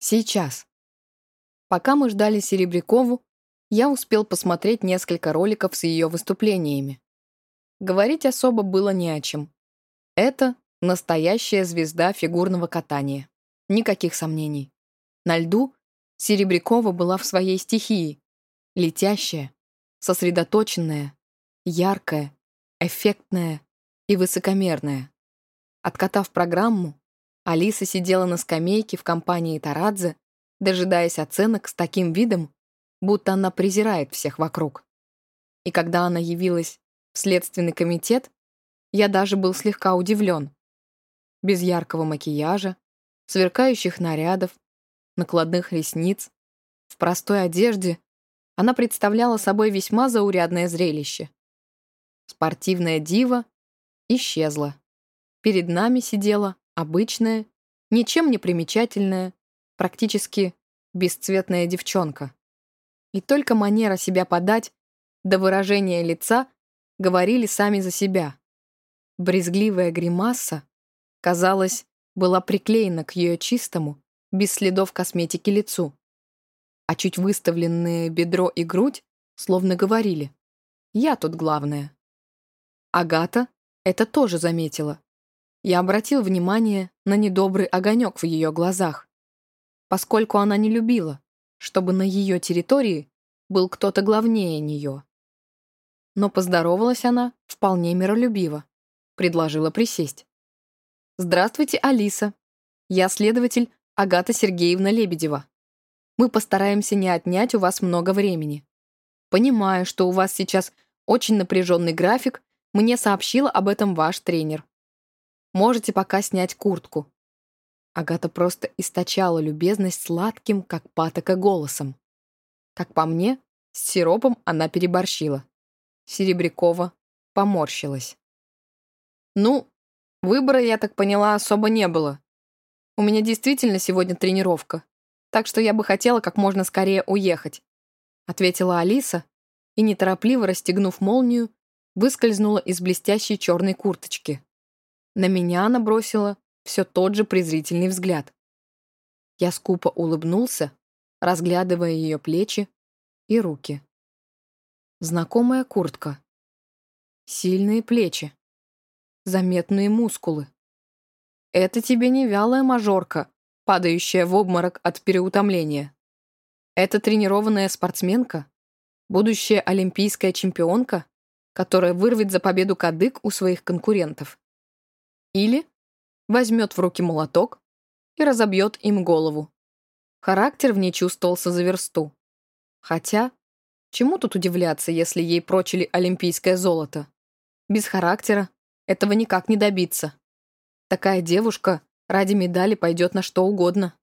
Сейчас. Пока мы ждали Серебрякову, я успел посмотреть несколько роликов с ее выступлениями. Говорить особо было не о чем. Это настоящая звезда фигурного катания. Никаких сомнений. На льду Серебрякова была в своей стихии. Летящая, сосредоточенная, яркая, эффектная и высокомерная. Откатав программу, Алиса сидела на скамейке в компании Тарадзе, дожидаясь оценок с таким видом, будто она презирает всех вокруг. И когда она явилась в Следственный комитет, я даже был слегка удивлен. Без яркого макияжа, сверкающих нарядов, накладных ресниц, в простой одежде она представляла собой весьма заурядное зрелище. Спортивная дива исчезла. Перед нами сидела обычная, ничем не примечательная, практически бесцветная девчонка. И только манера себя подать до выражения лица говорили сами за себя. Брезгливая гримаса, казалось, была приклеена к ее чистому, без следов косметики лицу. А чуть выставленные бедро и грудь словно говорили «Я тут главная». Агата это тоже заметила. Я обратил внимание на недобрый огонек в ее глазах, поскольку она не любила, чтобы на ее территории был кто-то главнее нее. Но поздоровалась она вполне миролюбиво, предложила присесть. «Здравствуйте, Алиса. Я следователь Агата Сергеевна Лебедева. Мы постараемся не отнять у вас много времени. Понимаю, что у вас сейчас очень напряженный график, мне сообщил об этом ваш тренер. Можете пока снять куртку. Агата просто источала любезность сладким, как патока, голосом. Как по мне, с сиропом она переборщила. Серебрякова поморщилась. «Ну, выбора, я так поняла, особо не было. У меня действительно сегодня тренировка, так что я бы хотела как можно скорее уехать», ответила Алиса и, неторопливо расстегнув молнию, выскользнула из блестящей черной курточки. На меня она бросила все тот же презрительный взгляд. Я скупо улыбнулся, разглядывая ее плечи и руки. Знакомая куртка. Сильные плечи. Заметные мускулы. Это тебе не вялая мажорка, падающая в обморок от переутомления. Это тренированная спортсменка, будущая олимпийская чемпионка, которая вырвет за победу кадык у своих конкурентов. Или возьмет в руки молоток и разобьет им голову. Характер в ней чувствовался за версту. Хотя, чему тут удивляться, если ей прочили олимпийское золото? Без характера этого никак не добиться. Такая девушка ради медали пойдет на что угодно.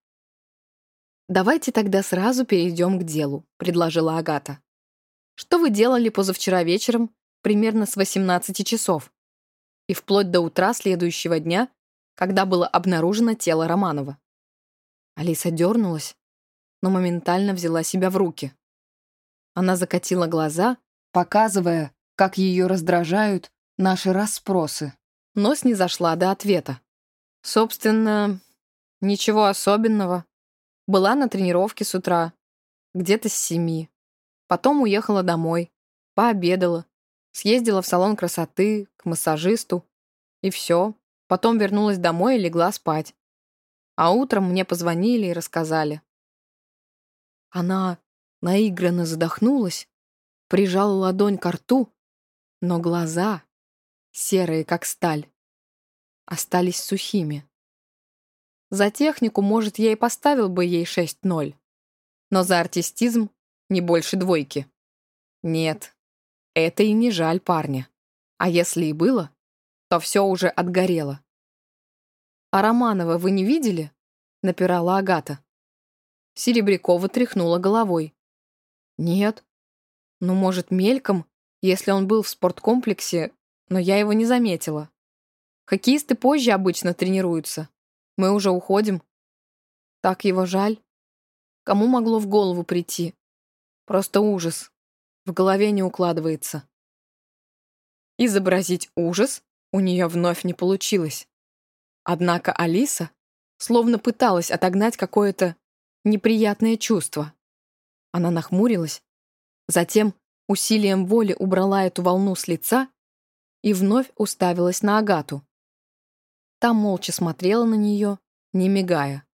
«Давайте тогда сразу перейдем к делу», — предложила Агата. «Что вы делали позавчера вечером, примерно с 18 часов?» И вплоть до утра следующего дня, когда было обнаружено тело Романова. Алиса дернулась, но моментально взяла себя в руки. Она закатила глаза, показывая, как ее раздражают наши расспросы, но снизошла до ответа. Собственно, ничего особенного. Была на тренировке с утра, где-то с семи. Потом уехала домой, пообедала, Съездила в салон красоты, к массажисту. И все. Потом вернулась домой и легла спать. А утром мне позвонили и рассказали. Она наигранно задохнулась, прижала ладонь к рту, но глаза, серые как сталь, остались сухими. За технику, может, я и поставил бы ей 6-0, но за артистизм не больше двойки. Нет, это и не жаль парня. А если и было, то все уже отгорело. «А Романова вы не видели?» — напирала Агата. Серебрякова тряхнула головой. «Нет. Ну, может, мельком, если он был в спорткомплексе, но я его не заметила. Хоккеисты позже обычно тренируются. Мы уже уходим. Так его жаль. Кому могло в голову прийти? Просто ужас. В голове не укладывается. Изобразить ужас у нее вновь не получилось. Однако Алиса словно пыталась отогнать какое-то неприятное чувство. Она нахмурилась, затем усилием воли убрала эту волну с лица и вновь уставилась на Агату. Та молча смотрела на нее, не мигая.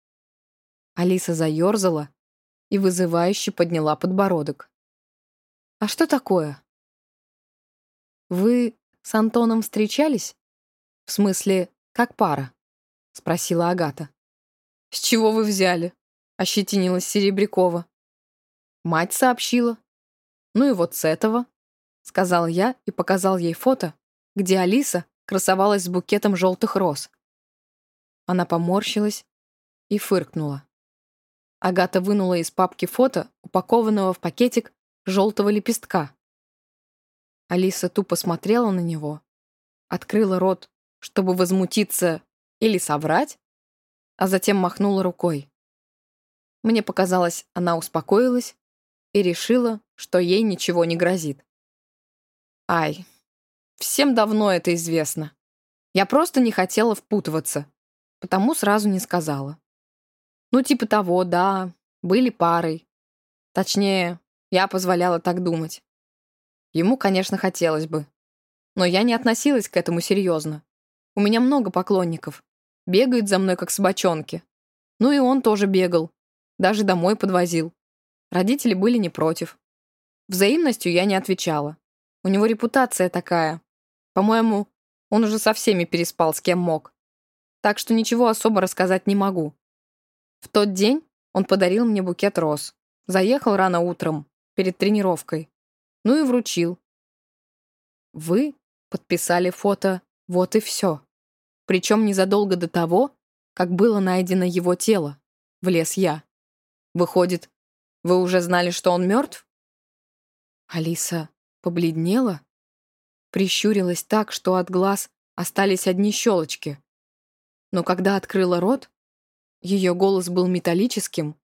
Алиса заерзала и вызывающе подняла подбородок. «А что такое?» «Вы с Антоном встречались? В смысле, как пара?» — спросила Агата. «С чего вы взяли?» — ощетинилась Серебрякова. «Мать сообщила». «Ну и вот с этого», — сказал я и показал ей фото, где Алиса красовалась с букетом желтых роз. Она поморщилась и фыркнула. Агата вынула из папки фото, упакованного в пакетик желтого лепестка. Алиса тупо смотрела на него, открыла рот, чтобы возмутиться или соврать, а затем махнула рукой. Мне показалось, она успокоилась и решила, что ей ничего не грозит. Ай, всем давно это известно. Я просто не хотела впутываться потому сразу не сказала. Ну, типа того, да, были парой. Точнее, я позволяла так думать. Ему, конечно, хотелось бы. Но я не относилась к этому серьезно. У меня много поклонников. Бегают за мной, как собачонки. Ну и он тоже бегал. Даже домой подвозил. Родители были не против. Взаимностью я не отвечала. У него репутация такая. По-моему, он уже со всеми переспал, с кем мог так что ничего особо рассказать не могу. В тот день он подарил мне букет роз. Заехал рано утром, перед тренировкой. Ну и вручил. Вы подписали фото «Вот и все». Причем незадолго до того, как было найдено его тело, влез я. Выходит, вы уже знали, что он мертв? Алиса побледнела, прищурилась так, что от глаз остались одни щелочки но когда открыла рот, ее голос был металлическим,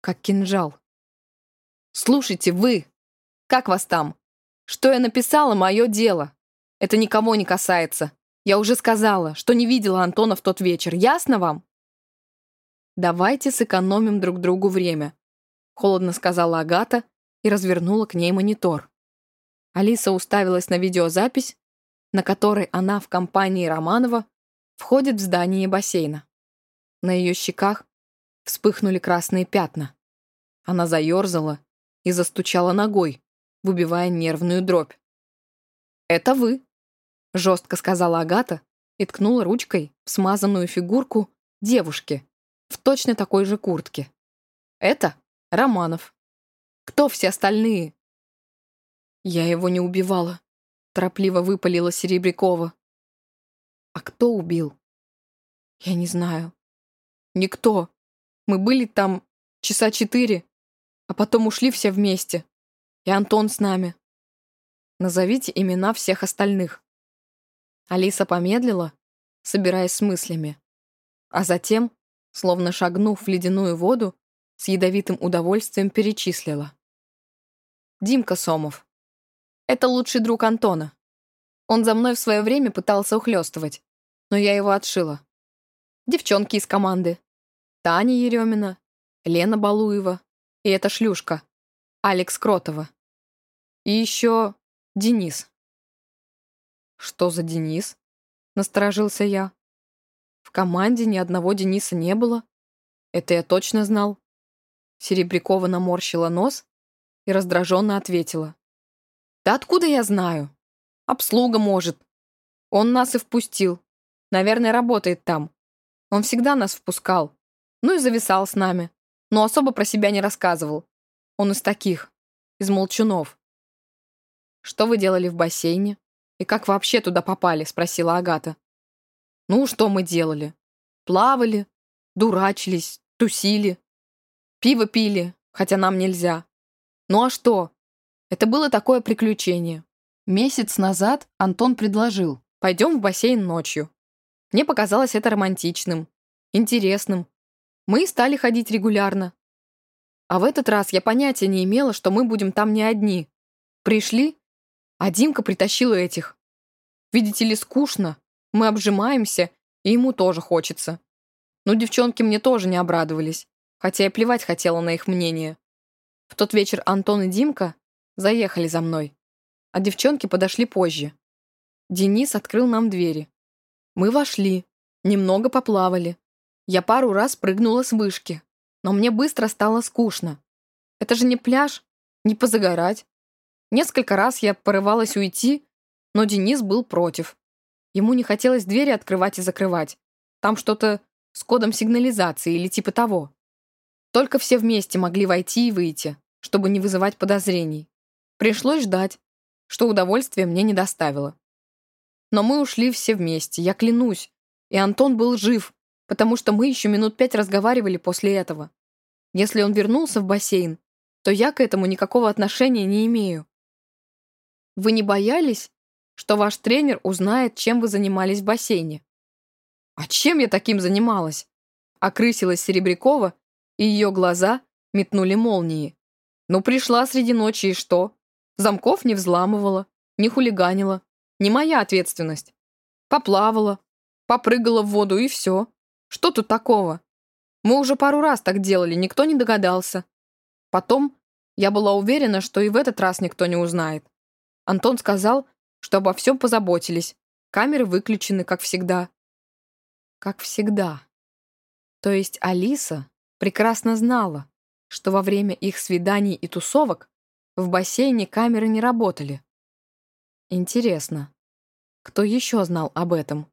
как кинжал. «Слушайте, вы! Как вас там? Что я написала, мое дело. Это никого не касается. Я уже сказала, что не видела Антона в тот вечер. Ясно вам?» «Давайте сэкономим друг другу время», — холодно сказала Агата и развернула к ней монитор. Алиса уставилась на видеозапись, на которой она в компании Романова входит в здание бассейна. На ее щеках вспыхнули красные пятна. Она заерзала и застучала ногой, выбивая нервную дробь. «Это вы», — жестко сказала Агата и ткнула ручкой в смазанную фигурку девушки в точно такой же куртке. «Это Романов. Кто все остальные?» «Я его не убивала», — торопливо выпалила Серебрякова. А кто убил? Я не знаю. Никто. Мы были там часа четыре, а потом ушли все вместе. И Антон с нами. Назовите имена всех остальных. Алиса помедлила, собираясь с мыслями. А затем, словно шагнув в ледяную воду, с ядовитым удовольствием перечислила. Димка Сомов. Это лучший друг Антона. Он за мной в свое время пытался ухлёстывать, но я его отшила. Девчонки из команды. Таня Еремина, Лена Балуева и эта шлюшка, Алекс Кротова. И еще Денис. «Что за Денис?» — насторожился я. В команде ни одного Дениса не было. Это я точно знал. Серебрякова наморщила нос и раздраженно ответила. «Да откуда я знаю? Обслуга, может. Он нас и впустил. Наверное, работает там. Он всегда нас впускал. Ну и зависал с нами. Но особо про себя не рассказывал. Он из таких. Из молчунов. «Что вы делали в бассейне? И как вообще туда попали?» — спросила Агата. «Ну, что мы делали? Плавали, дурачились, тусили. Пиво пили, хотя нам нельзя. Ну а что? Это было такое приключение. Месяц назад Антон предложил, пойдем в бассейн ночью. Мне показалось это романтичным, интересным. Мы стали ходить регулярно. А в этот раз я понятия не имела, что мы будем там не одни. Пришли, а Димка притащил этих. Видите ли, скучно. Мы обжимаемся, и ему тоже хочется. Но девчонки мне тоже не обрадовались. хотя и плевать хотела на их мнение. В тот вечер Антон и Димка заехали за мной, а девчонки подошли позже. Денис открыл нам двери. Мы вошли, немного поплавали. Я пару раз прыгнула с вышки, но мне быстро стало скучно. Это же не пляж, не позагорать. Несколько раз я порывалась уйти, но Денис был против. Ему не хотелось двери открывать и закрывать. Там что-то с кодом сигнализации или типа того. Только все вместе могли войти и выйти, чтобы не вызывать подозрений. Пришлось ждать, что удовольствие мне не доставило. Но мы ушли все вместе, я клянусь. И Антон был жив, потому что мы еще минут пять разговаривали после этого. Если он вернулся в бассейн, то я к этому никакого отношения не имею. Вы не боялись, что ваш тренер узнает, чем вы занимались в бассейне? А чем я таким занималась? Окрысилась Серебрякова, и ее глаза метнули молнии. Ну, пришла среди ночи и что? Замков не взламывала, не хулиганила. Не моя ответственность. Поплавала, попрыгала в воду и все. Что тут такого? Мы уже пару раз так делали, никто не догадался. Потом я была уверена, что и в этот раз никто не узнает. Антон сказал, что обо всем позаботились. Камеры выключены, как всегда. Как всегда. То есть Алиса прекрасно знала, что во время их свиданий и тусовок в бассейне камеры не работали. Интересно, кто еще знал об этом?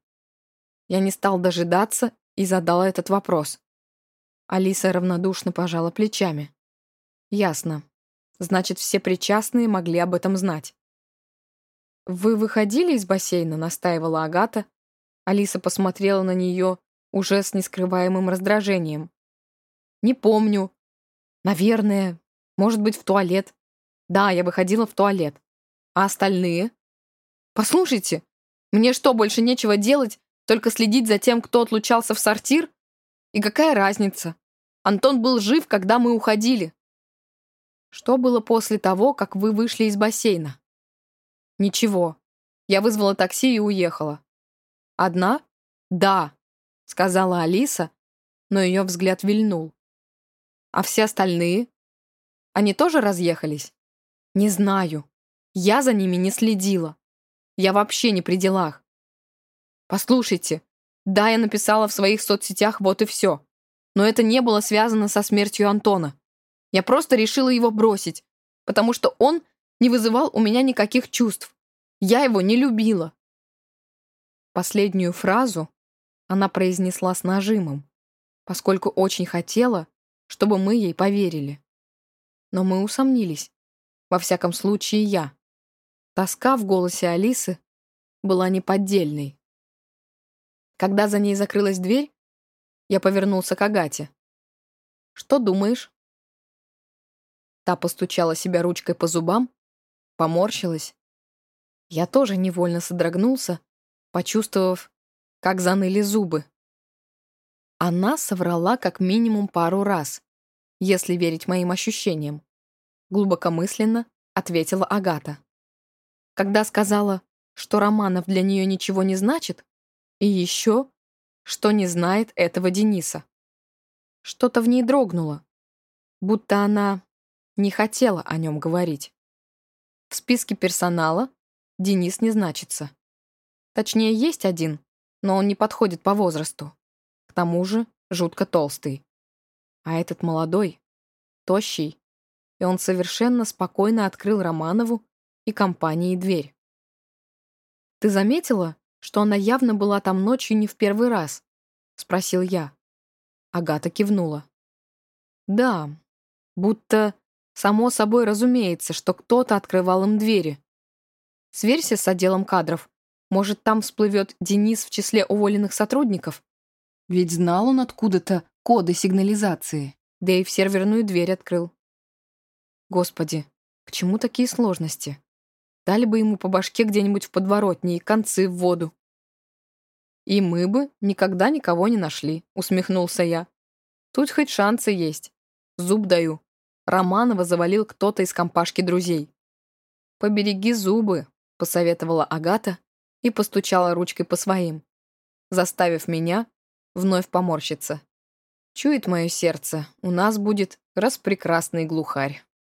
Я не стал дожидаться и задала этот вопрос. Алиса равнодушно пожала плечами. Ясно. Значит, все причастные могли об этом знать. «Вы выходили из бассейна?» — настаивала Агата. Алиса посмотрела на нее уже с нескрываемым раздражением. «Не помню. Наверное. Может быть, в туалет. Да, я выходила в туалет. А остальные?» «Послушайте, мне что, больше нечего делать, только следить за тем, кто отлучался в сортир? И какая разница? Антон был жив, когда мы уходили. Что было после того, как вы вышли из бассейна? Ничего. Я вызвала такси и уехала. Одна? Да, сказала Алиса, но ее взгляд вильнул. А все остальные? Они тоже разъехались? Не знаю. Я за ними не следила. Я вообще не при делах. Послушайте, да, я написала в своих соцсетях вот и все. Но это не было связано со смертью Антона. Я просто решила его бросить, потому что он не вызывал у меня никаких чувств. Я его не любила. Последнюю фразу она произнесла с нажимом, поскольку очень хотела, чтобы мы ей поверили. Но мы усомнились. Во всяком случае, я. Тоска в голосе Алисы была неподдельной. Когда за ней закрылась дверь, я повернулся к Агате. «Что думаешь?» Та постучала себя ручкой по зубам, поморщилась. Я тоже невольно содрогнулся, почувствовав, как заныли зубы. Она соврала как минимум пару раз, если верить моим ощущениям. Глубокомысленно ответила Агата. Когда сказала, что Романов для нее ничего не значит, и еще, что не знает этого Дениса. Что-то в ней дрогнуло, будто она не хотела о нем говорить. В списке персонала Денис не значится. Точнее, есть один, но он не подходит по возрасту. К тому же жутко толстый. А этот молодой, тощий, и он совершенно спокойно открыл Романову и компании дверь. «Ты заметила, что она явно была там ночью не в первый раз?» — спросил я. Агата кивнула. «Да, будто само собой разумеется, что кто-то открывал им двери. Сверься с отделом кадров. Может, там всплывет Денис в числе уволенных сотрудников? Ведь знал он откуда-то коды сигнализации. Дэйв серверную дверь открыл. Господи, к чему такие сложности? Дали бы ему по башке где-нибудь в подворотне и концы в воду. «И мы бы никогда никого не нашли», — усмехнулся я. «Тут хоть шансы есть. Зуб даю. Романова завалил кто-то из компашки друзей». «Побереги зубы», — посоветовала Агата и постучала ручкой по своим, заставив меня вновь поморщиться. Чует мое сердце, у нас будет распрекрасный глухарь.